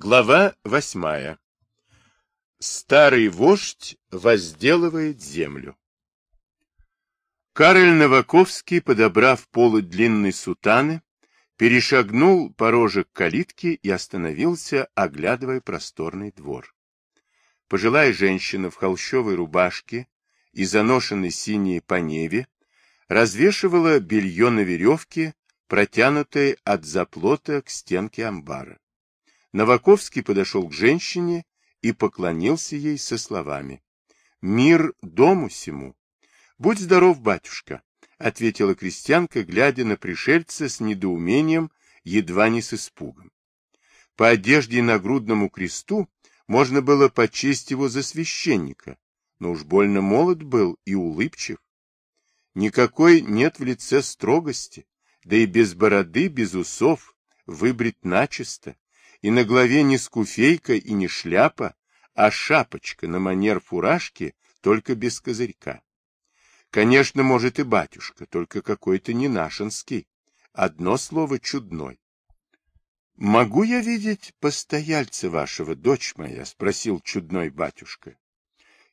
Глава восьмая. Старый вождь возделывает землю. Кароль Новаковский, подобрав полы длинной сутаны, перешагнул порожек калитки и остановился, оглядывая просторный двор. Пожилая женщина в холщовой рубашке и заношенной синей поневе развешивала белье на веревке, протянутой от заплота к стенке амбара. Новаковский подошел к женщине и поклонился ей со словами. — Мир дому сему! — Будь здоров, батюшка! — ответила крестьянка, глядя на пришельца с недоумением, едва не с испугом. По одежде и нагрудному кресту можно было почесть его за священника, но уж больно молод был и улыбчив. Никакой нет в лице строгости, да и без бороды, без усов, выбрит начисто, и на голове не скуфейка и не шляпа, а шапочка на манер фуражки, только без козырька. Конечно, может и батюшка, только какой-то не нашинский. Одно слово чудной. — Могу я видеть постояльца вашего, дочь моя? — спросил чудной батюшка.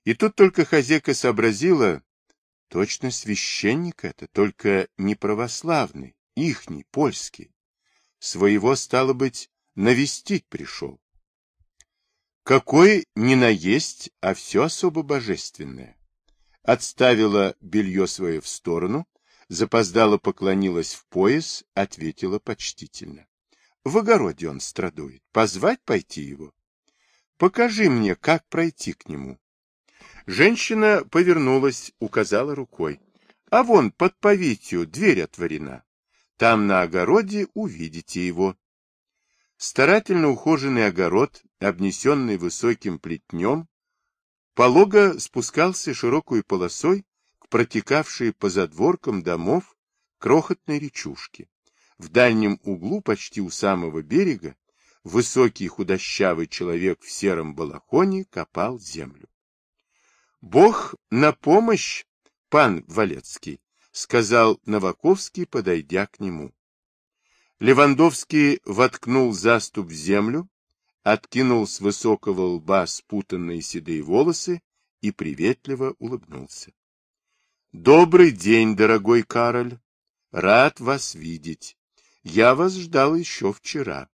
И тут только хозяйка сообразила, точно священник это, только не православный, ихний, польский. Своего, стало быть, навестить пришел. Какой не наесть, а все особо божественное. Отставила белье свое в сторону, запоздала поклонилась в пояс, ответила почтительно. В огороде он страдует. Позвать пойти его? Покажи мне, как пройти к нему. Женщина повернулась, указала рукой. А вон под повитью дверь отворена. Там на огороде увидите его. Старательно ухоженный огород, обнесенный высоким плетнем, полого спускался широкой полосой к протекавшей по задворкам домов крохотной речушке. В дальнем углу, почти у самого берега, высокий худощавый человек в сером балахоне копал землю. — Бог на помощь, пан Валецкий, — сказал Новаковский, подойдя к нему. Левандовский воткнул заступ в землю, откинул с высокого лба спутанные седые волосы и приветливо улыбнулся. — Добрый день, дорогой Кароль! Рад вас видеть. Я вас ждал еще вчера.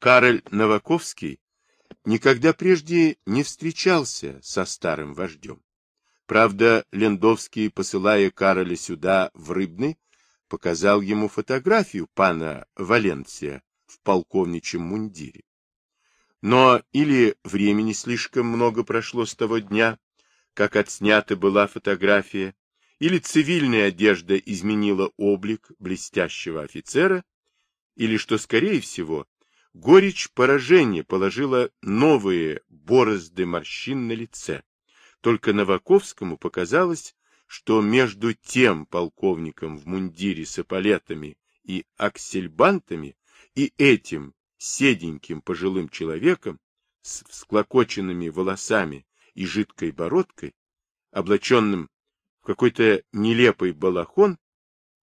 Кароль Новаковский никогда прежде не встречался со старым вождем. Правда, Лендовский, посылая Кароля сюда, в Рыбный, показал ему фотографию пана Валенция в полковничьем мундире. Но или времени слишком много прошло с того дня, как отснята была фотография, или цивильная одежда изменила облик блестящего офицера, или, что скорее всего, горечь поражения положила новые борозды морщин на лице. Только Новаковскому показалось, что между тем полковником в мундире с эполетами и аксельбантами и этим седеньким пожилым человеком с всклокоченными волосами и жидкой бородкой, облаченным в какой-то нелепый балахон,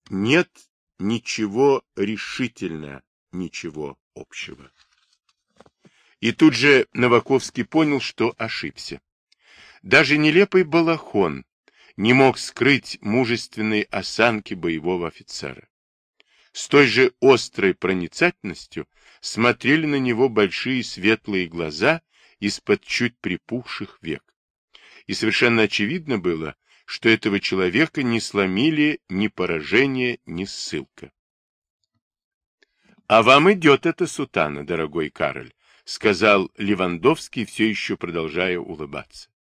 нет ничего решительно, ничего общего. И тут же Новаковский понял, что ошибся. Даже нелепый балахон не мог скрыть мужественной осанки боевого офицера. С той же острой проницательностью смотрели на него большие светлые глаза из-под чуть припухших век. И совершенно очевидно было, что этого человека не сломили ни поражение, ни ссылка. — А вам идет эта сутана, дорогой Кароль, — сказал Левандовский, все еще продолжая улыбаться. —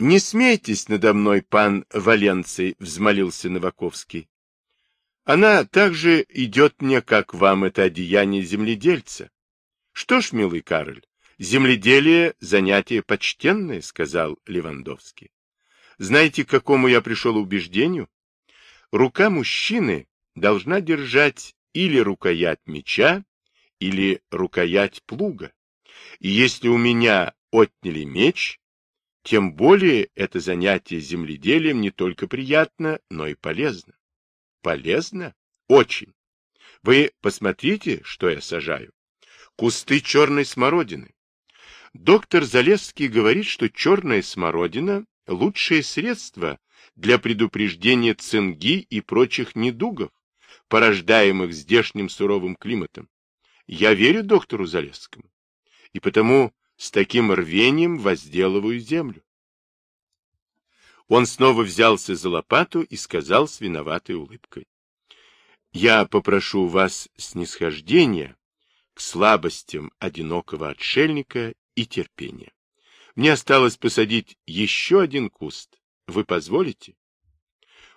Не смейтесь надо мной, пан Валенций, — взмолился Новаковский. — Она так же идет мне, как вам это одеяние земледельца. — Что ж, милый Кароль, земледелие — занятие почтенное, — сказал Левандовский. — Знаете, к какому я пришел убеждению? Рука мужчины должна держать или рукоять меча, или рукоять плуга. И если у меня отняли меч, тем более это занятие земледелием не только приятно, но и полезно. Полезно? Очень. Вы посмотрите, что я сажаю. Кусты черной смородины. Доктор Залесский говорит, что черная смородина – лучшее средство для предупреждения цинги и прочих недугов, порождаемых здешним суровым климатом. Я верю доктору Залесскому, и потому с таким рвением возделываю землю. Он снова взялся за лопату и сказал с виноватой улыбкой. Я попрошу вас снисхождения к слабостям одинокого отшельника и терпения. Мне осталось посадить еще один куст. Вы позволите?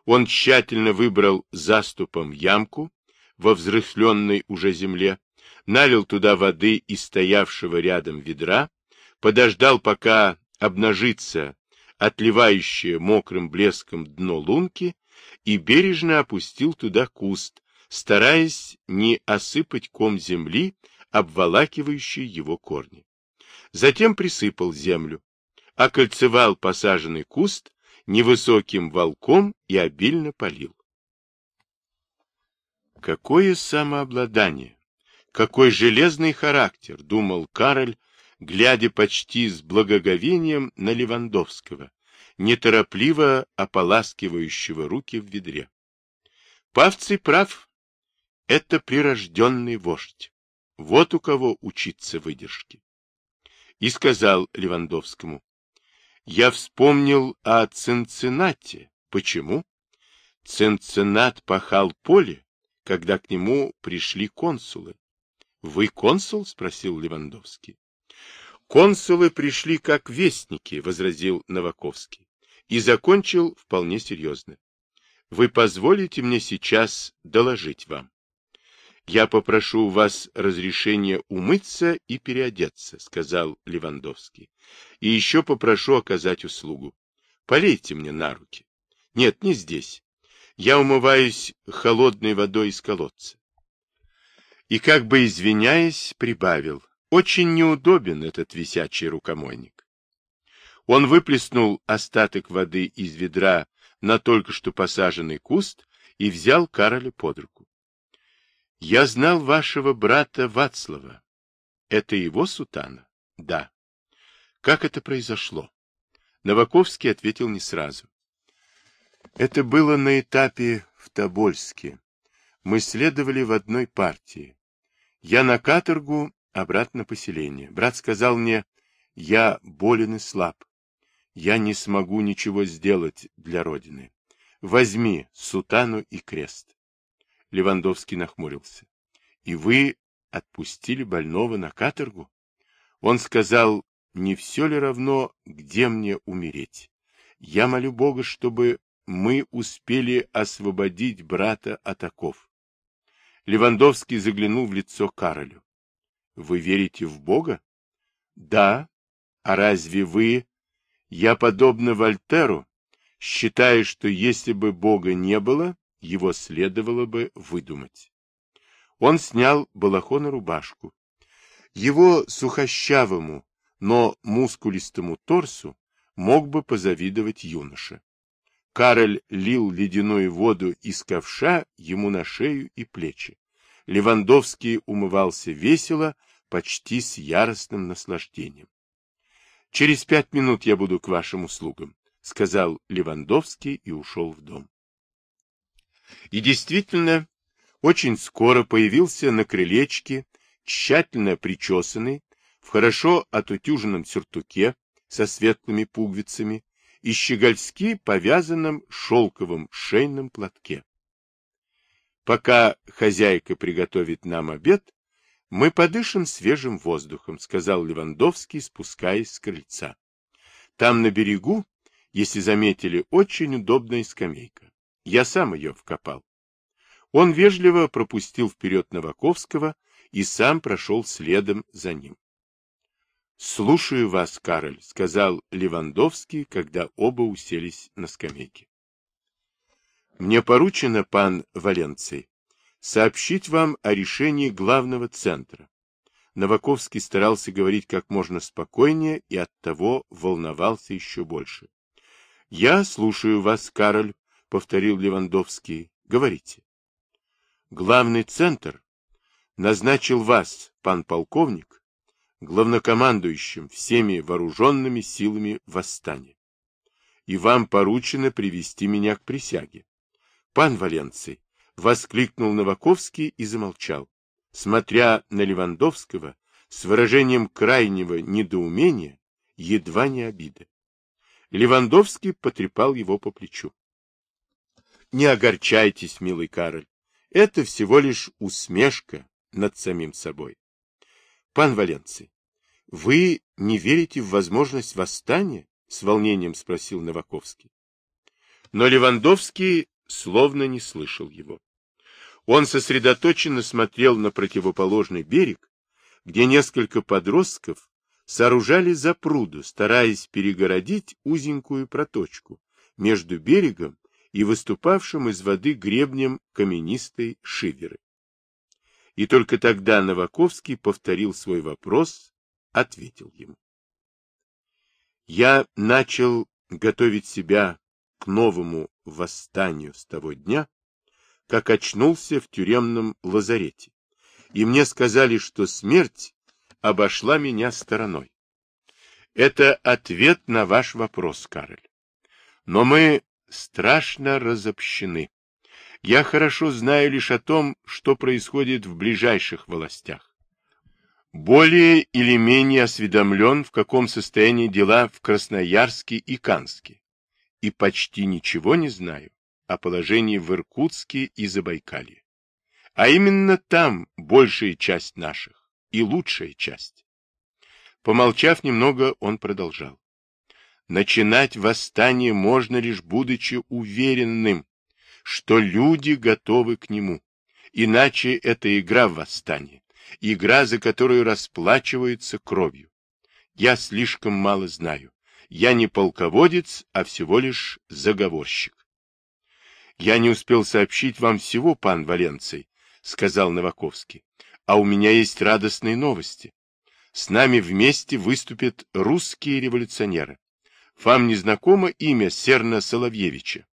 Он тщательно выбрал заступом ямку во взрыхленной уже земле, налил туда воды из стоявшего рядом ведра, подождал, пока обнажится отливающее мокрым блеском дно лунки, и бережно опустил туда куст, стараясь не осыпать ком земли, обволакивающий его корни. Затем присыпал землю, окольцевал посаженный куст невысоким волком и обильно полил. Какое самообладание! Какой железный характер, думал Кароль, глядя почти с благоговением на Левандовского, неторопливо ополаскивающего руки в ведре. Павций прав. Это прирожденный вождь. Вот у кого учиться выдержке. И сказал Левандовскому, я вспомнил о Цинциннате. Почему? Цинциннат пахал поле, когда к нему пришли консулы. — Вы консул? — спросил Левандовский. — Консулы пришли как вестники, — возразил Новаковский, и закончил вполне серьезно. — Вы позволите мне сейчас доложить вам? Я попрошу у вас разрешения умыться и переодеться, — сказал Левандовский. — И еще попрошу оказать услугу. Полейте мне на руки. Нет, не здесь. Я умываюсь холодной водой из колодца и, как бы извиняясь, прибавил. Очень неудобен этот висячий рукомойник. Он выплеснул остаток воды из ведра на только что посаженный куст и взял Кароля под руку. — Я знал вашего брата Вацлава. Это его сутана? — Да. — Как это произошло? Новаковский ответил не сразу. Это было на этапе в Тобольске. Мы следовали в одной партии. Я на каторгу, обратно поселение. Брат сказал мне, я болен и слаб. Я не смогу ничего сделать для Родины. Возьми сутану и крест. Левандовский нахмурился. И вы отпустили больного на каторгу? Он сказал, не все ли равно, где мне умереть? Я молю Бога, чтобы мы успели освободить брата от оков. Левандовский заглянул в лицо Каролю. — Вы верите в Бога? — Да. А разве вы... Я, подобно Вольтеру, считаю, что если бы Бога не было, его следовало бы выдумать. Он снял балахон и рубашку. Его сухощавому, но мускулистому торсу мог бы позавидовать юноша. Кароль лил ледяную воду из ковша ему на шею и плечи. Левандовский умывался весело, почти с яростным наслаждением. — Через пять минут я буду к вашим услугам, — сказал Левандовский и ушел в дом. И действительно, очень скоро появился на крылечке, тщательно причесанный, в хорошо отутюженном сюртуке со светлыми пуговицами, и щегольски повязанном шелковым шейном платке. Пока хозяйка приготовит нам обед, мы подышим свежим воздухом, сказал Левандовский, спускаясь с крыльца. Там на берегу, если заметили, очень удобная скамейка. Я сам ее вкопал. Он вежливо пропустил вперед Новаковского и сам прошел следом за ним. «Слушаю вас, Кароль», — сказал Левандовский, когда оба уселись на скамейке. «Мне поручено, пан Валенций, сообщить вам о решении главного центра». Новаковский старался говорить как можно спокойнее и оттого волновался еще больше. «Я слушаю вас, Кароль», — повторил Левандовский. «Говорите». Главный центр назначил вас, пан полковник, главнокомандующим всеми вооруженными силами восстания. И вам поручено привести меня к присяге. Пан Валенций, — воскликнул Новаковский и замолчал, смотря на Левандовского с выражением крайнего недоумения, едва не обиды. Левандовский потрепал его по плечу. — Не огорчайтесь, милый Кароль, это всего лишь усмешка над самим собой. Пан Валенций, вы не верите в возможность восстания? С волнением спросил Новаковский. Но Левандовский словно не слышал его. Он сосредоточенно смотрел на противоположный берег, где несколько подростков сооружали запруду, стараясь перегородить узенькую проточку между берегом и выступавшим из воды гребнем каменистой шиверы. И только тогда Новаковский повторил свой вопрос, ответил ему. Я начал готовить себя к новому восстанию с того дня, как очнулся в тюремном лазарете, и мне сказали, что смерть обошла меня стороной. Это ответ на ваш вопрос, Кароль. Но мы страшно разобщены. Я хорошо знаю лишь о том, что происходит в ближайших властях. Более или менее осведомлен, в каком состоянии дела в Красноярске и Канске. И почти ничего не знаю о положении в Иркутске и Забайкалье. А именно там большая часть наших и лучшая часть. Помолчав немного, он продолжал. Начинать восстание можно лишь будучи уверенным, что люди готовы к нему. Иначе это игра в восстание, игра, за которую расплачиваются кровью. Я слишком мало знаю. Я не полководец, а всего лишь заговорщик. Я не успел сообщить вам всего, пан Валенций, сказал Новаковский. А у меня есть радостные новости. С нами вместе выступят русские революционеры. Вам не знакомо имя Серна Соловьевича?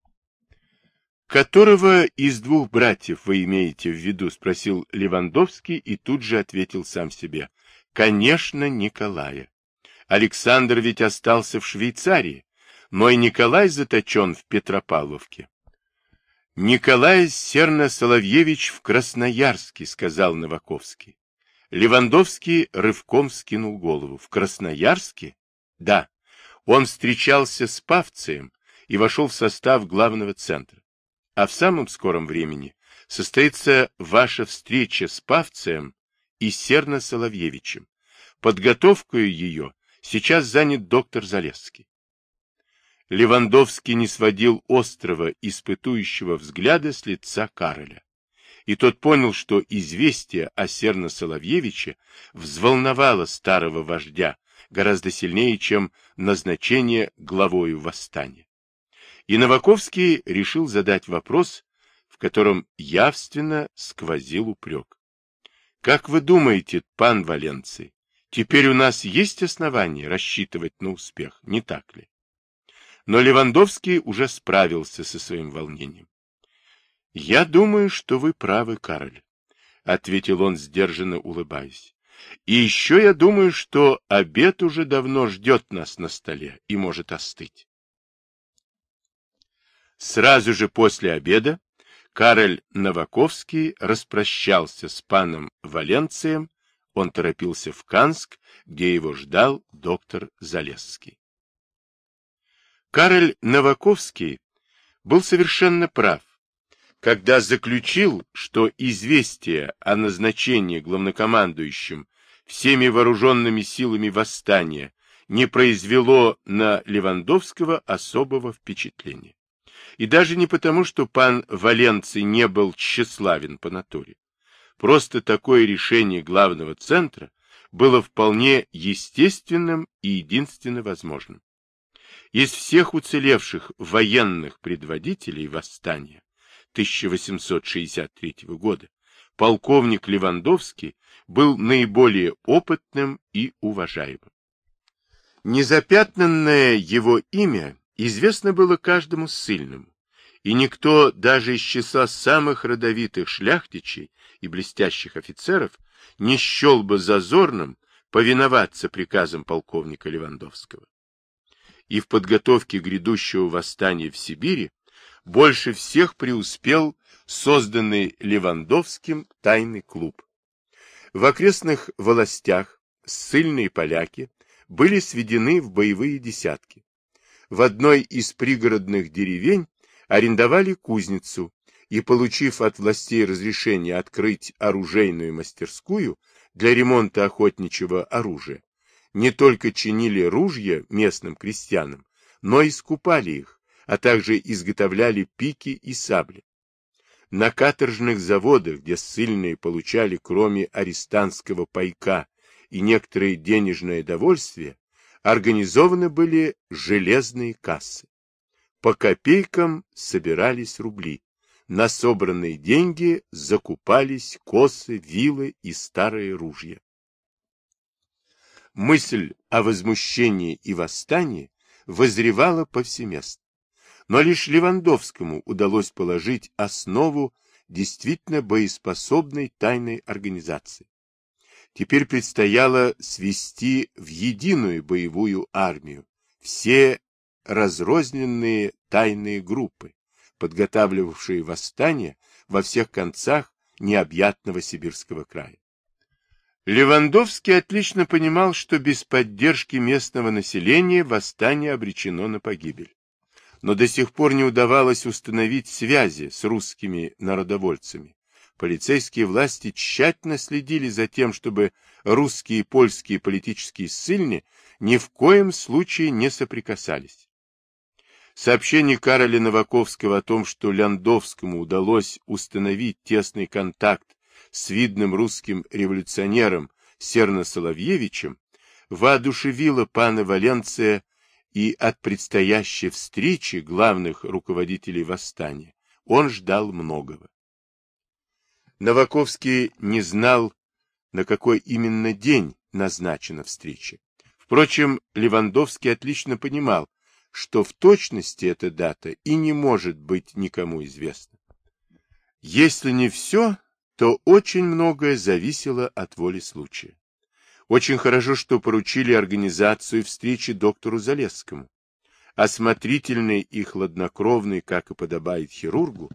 Которого из двух братьев вы имеете в виду? Спросил Левандовский и тут же ответил сам себе. Конечно, Николая. Александр ведь остался в Швейцарии, но и Николай заточен в Петропавловке. Николай Серно-Соловьевич в Красноярске, сказал Новаковский. Левандовский рывком скинул голову. В Красноярске? Да. Он встречался с Павцием и вошел в состав главного центра а в самом скором времени состоится ваша встреча с Павцем и Серно Соловьевичем. Подготовкой ее сейчас занят доктор Залесский. Левандовский не сводил острого, испытующего взгляда с лица Кароля. И тот понял, что известие о Серно Соловьевиче взволновало старого вождя гораздо сильнее, чем назначение главою восстания. И Новаковский решил задать вопрос, в котором явственно сквозил упрек. Как вы думаете, пан Валенций, теперь у нас есть основания рассчитывать на успех, не так ли? Но Левандовский уже справился со своим волнением. — Я думаю, что вы правы, Кароль, — ответил он, сдержанно улыбаясь. — И еще я думаю, что обед уже давно ждет нас на столе и может остыть. Сразу же после обеда Кароль Новаковский распрощался с паном Валенцием, он торопился в Канск, где его ждал доктор Залесский. Кароль Новаковский был совершенно прав, когда заключил, что известие о назначении главнокомандующим всеми вооруженными силами восстания не произвело на Левандовского особого впечатления. И даже не потому, что пан Валенций не был тщеславен по натуре. Просто такое решение главного центра было вполне естественным и единственно возможным. Из всех уцелевших военных предводителей восстания 1863 года полковник Левандовский был наиболее опытным и уважаемым. Незапятнанное его имя известно было каждому ссыльному, и никто даже из числа самых родовитых шляхтичей и блестящих офицеров не счел бы зазорным повиноваться приказам полковника Левандовского. И в подготовке грядущего восстания в Сибири больше всех преуспел созданный Левандовским тайный клуб. В окрестных властях ссыльные поляки были сведены в боевые десятки. В одной из пригородных деревень арендовали кузницу и, получив от властей разрешение открыть оружейную мастерскую для ремонта охотничьего оружия, не только чинили ружья местным крестьянам, но и скупали их, а также изготовляли пики и сабли. На каторжных заводах, где ссыльные получали, кроме арестантского пайка и некоторые денежное довольствие, организованы были железные кассы. По копейкам собирались рубли. На собранные деньги закупались косы, вилы и старые ружья. Мысль о возмущении и восстании возревала повсеместно. Но лишь Левандовскому удалось положить основу действительно боеспособной тайной организации. Теперь предстояло свести в единую боевую армию все разрозненные тайные группы, подготавливавшие восстание во всех концах необъятного сибирского края. Левандовский отлично понимал, что без поддержки местного населения восстание обречено на погибель. Но до сих пор не удавалось установить связи с русскими народовольцами, полицейские власти тщательно следили за тем, чтобы русские и польские политические ссыльни ни в коем случае не соприкасались. Сообщение Кароля Новаковского о том, что Ляндовскому удалось установить тесный контакт с видным русским революционером Серно Соловьевичем, воодушевило пана Валенция и от предстоящей встречи главных руководителей восстания он ждал многого. Новаковский не знал, на какой именно день назначена встреча. Впрочем, Левандовский отлично понимал, что в точности эта дата и не может быть никому известна. Если не все, то очень многое зависело от воли случая. Очень хорошо, что поручили организацию встречи доктору Залесскому. Осмотрительный и хладнокровный, как и подобает хирургу,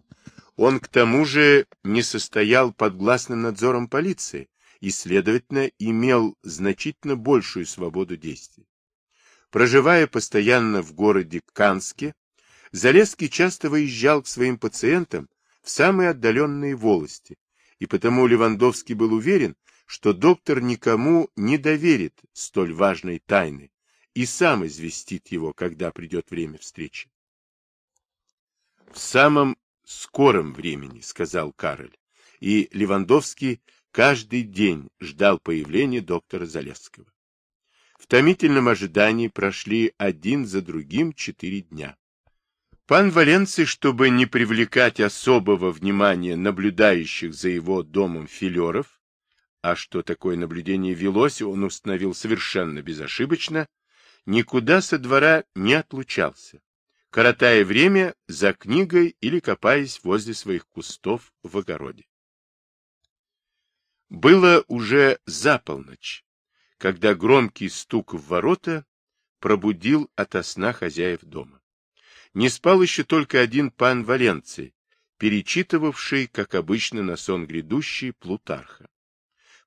он к тому же не состоял под гласным надзором полиции и, следовательно, имел значительно большую свободу действий. Проживая постоянно в городе Канске, Залесский часто выезжал к своим пациентам в самые отдаленные волости, и потому Левандовский был уверен, что доктор никому не доверит столь важной тайны и сам известит его, когда придет время встречи. В самом скором времени, сказал Кароль, и Левандовский каждый день ждал появления доктора Залесского. В томительном ожидании прошли один за другим четыре дня. Пан Валенций, чтобы не привлекать особого внимания наблюдающих за его домом филеров, а что такое наблюдение велось, он установил совершенно безошибочно, никуда со двора не отлучался коротая время за книгой или копаясь возле своих кустов в огороде. Было уже за полночь, когда громкий стук в ворота пробудил ото сна хозяев дома. Не спал еще только один пан Валенций, перечитывавший, как обычно, на сон грядущий Плутарха.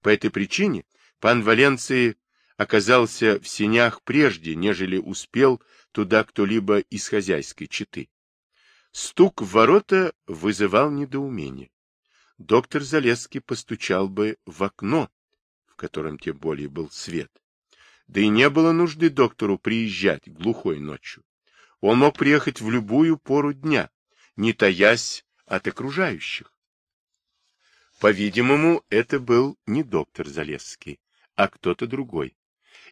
По этой причине пан Валенций оказался в сенях прежде, нежели успел туда кто-либо из хозяйской четы. Стук в ворота вызывал недоумение. Доктор Залесский постучал бы в окно, в котором тем более был свет. Да и не было нужды доктору приезжать глухой ночью. Он мог приехать в любую пору дня, не таясь от окружающих. По-видимому, это был не доктор Залесский, а кто-то другой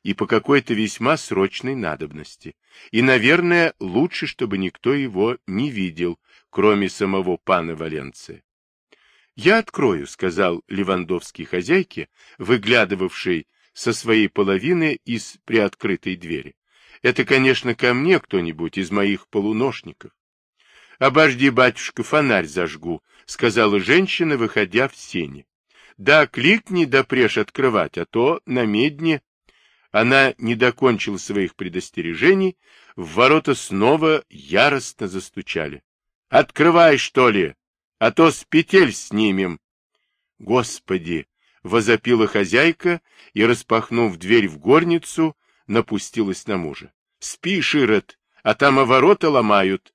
и по какой-то весьма срочной надобности. И, наверное, лучше, чтобы никто его не видел, кроме самого пана Валенция. «Я открою», — сказал Левандовский хозяйке, выглядывавшей со своей половины из приоткрытой двери. «Это, конечно, ко мне кто-нибудь из моих полуношников». — Обожди, батюшка, фонарь зажгу, — сказала женщина, выходя в сени. — Да, кликни, да преж открывать, а то на медне. Она не докончила своих предостережений, в ворота снова яростно застучали. — Открывай, что ли, а то с петель снимем. — Господи! — возопила хозяйка и, распахнув дверь в горницу, напустилась на мужа. — Спи, Широт, а там о ворота ломают.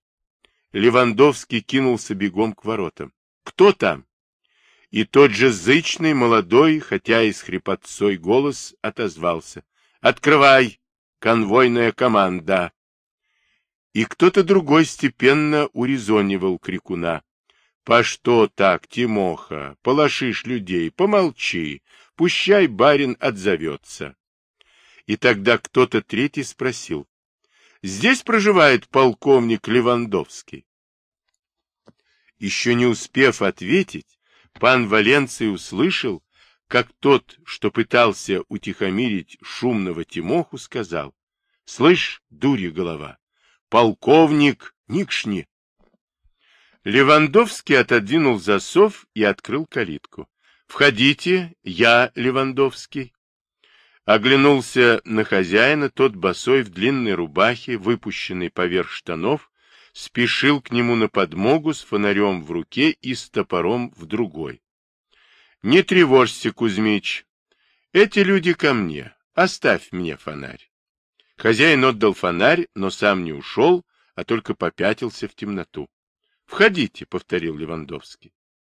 Левандовский кинулся бегом к воротам. — Кто там? И тот же зычный, молодой, хотя и с хрипотцой голос, отозвался. — Открывай! Конвойная команда! И кто-то другой степенно урезонивал крикуна. — По что так, Тимоха? Полошишь людей, помолчи, пущай барин отзовется. И тогда кто-то третий спросил. — Здесь проживает полковник Левандовский. Еще не успев ответить, пан Валенций услышал, как тот, что пытался утихомирить шумного Тимоху, сказал, — Слышь, дурья голова, полковник Никшни. Левандовский отодвинул засов и открыл калитку. — Входите, я Левандовский. Оглянулся на хозяина, тот босой в длинной рубахе, выпущенный поверх штанов, спешил к нему на подмогу с фонарем в руке и с топором в другой. Не тревожься, Кузьмич. Эти люди ко мне. Оставь мне фонарь. Хозяин отдал фонарь, но сам не ушел, а только попятился в темноту. — Входите, — повторил Левандовский.